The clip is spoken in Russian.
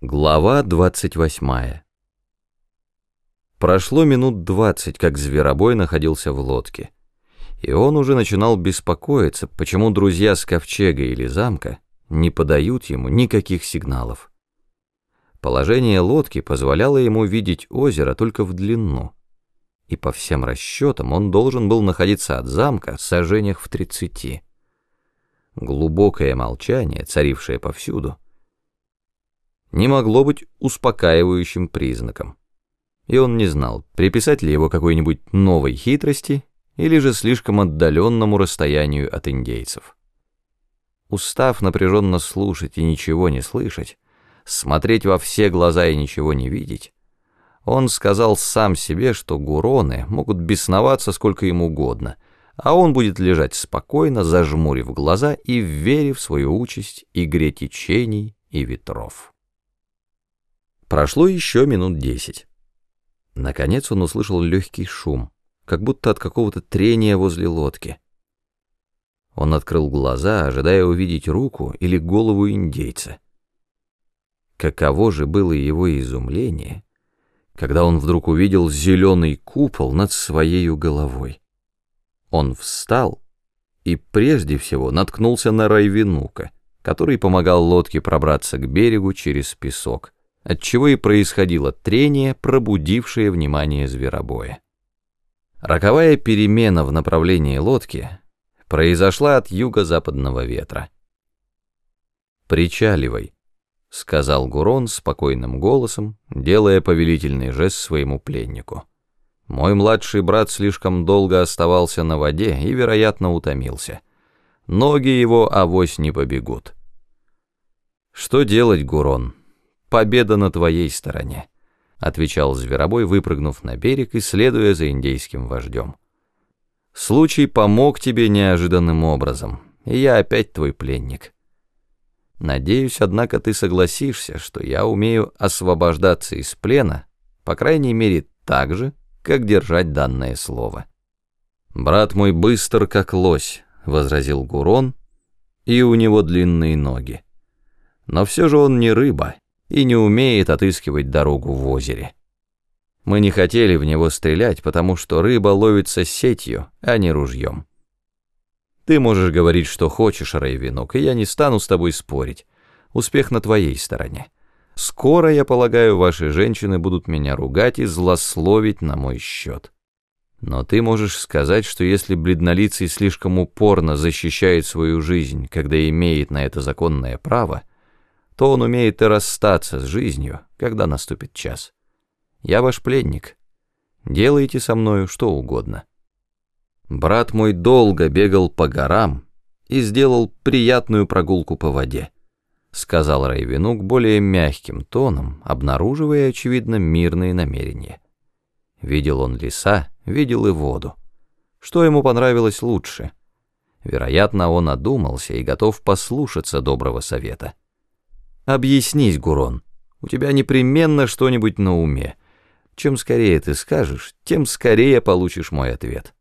Глава 28 Прошло минут двадцать, как Зверобой находился в лодке, и он уже начинал беспокоиться, почему друзья с ковчега или замка не подают ему никаких сигналов. Положение лодки позволяло ему видеть озеро только в длину, и по всем расчетам он должен был находиться от замка в сажениях в тридцати. Глубокое молчание, царившее повсюду, — не могло быть успокаивающим признаком. И он не знал, приписать ли его какой-нибудь новой хитрости или же слишком отдаленному расстоянию от индейцев. Устав напряженно слушать и ничего не слышать, смотреть во все глаза и ничего не видеть, он сказал сам себе, что гуроны могут бесноваться сколько им угодно, а он будет лежать спокойно, зажмурив глаза и верив в свою участь игре течений и ветров. Прошло еще минут десять. Наконец он услышал легкий шум, как будто от какого-то трения возле лодки. Он открыл глаза, ожидая увидеть руку или голову индейца. Каково же было его изумление, когда он вдруг увидел зеленый купол над своей головой. Он встал и прежде всего наткнулся на Райвинука, который помогал лодке пробраться к берегу через песок отчего и происходило трение, пробудившее внимание зверобоя. Роковая перемена в направлении лодки произошла от юго-западного ветра. «Причаливай», — сказал Гурон спокойным голосом, делая повелительный жест своему пленнику. «Мой младший брат слишком долго оставался на воде и, вероятно, утомился. Ноги его авось не побегут». «Что делать, Гурон?» Победа на твоей стороне», — отвечал Зверобой, выпрыгнув на берег и следуя за индейским вождем. «Случай помог тебе неожиданным образом, и я опять твой пленник. Надеюсь, однако, ты согласишься, что я умею освобождаться из плена, по крайней мере, так же, как держать данное слово». «Брат мой быстр, как лось», — возразил Гурон, — «и у него длинные ноги. Но все же он не рыба» и не умеет отыскивать дорогу в озере. Мы не хотели в него стрелять, потому что рыба ловится сетью, а не ружьем. Ты можешь говорить, что хочешь, Рейвинок, и я не стану с тобой спорить. Успех на твоей стороне. Скоро, я полагаю, ваши женщины будут меня ругать и злословить на мой счет. Но ты можешь сказать, что если бледнолицый слишком упорно защищает свою жизнь, когда имеет на это законное право, то он умеет и расстаться с жизнью, когда наступит час. Я ваш пленник. Делайте со мною что угодно. Брат мой долго бегал по горам и сделал приятную прогулку по воде, сказал Райвенук более мягким тоном, обнаруживая, очевидно, мирные намерения. Видел он леса, видел и воду. Что ему понравилось лучше? Вероятно, он одумался и готов послушаться доброго совета. Объяснись, Гурон, у тебя непременно что-нибудь на уме. Чем скорее ты скажешь, тем скорее получишь мой ответ.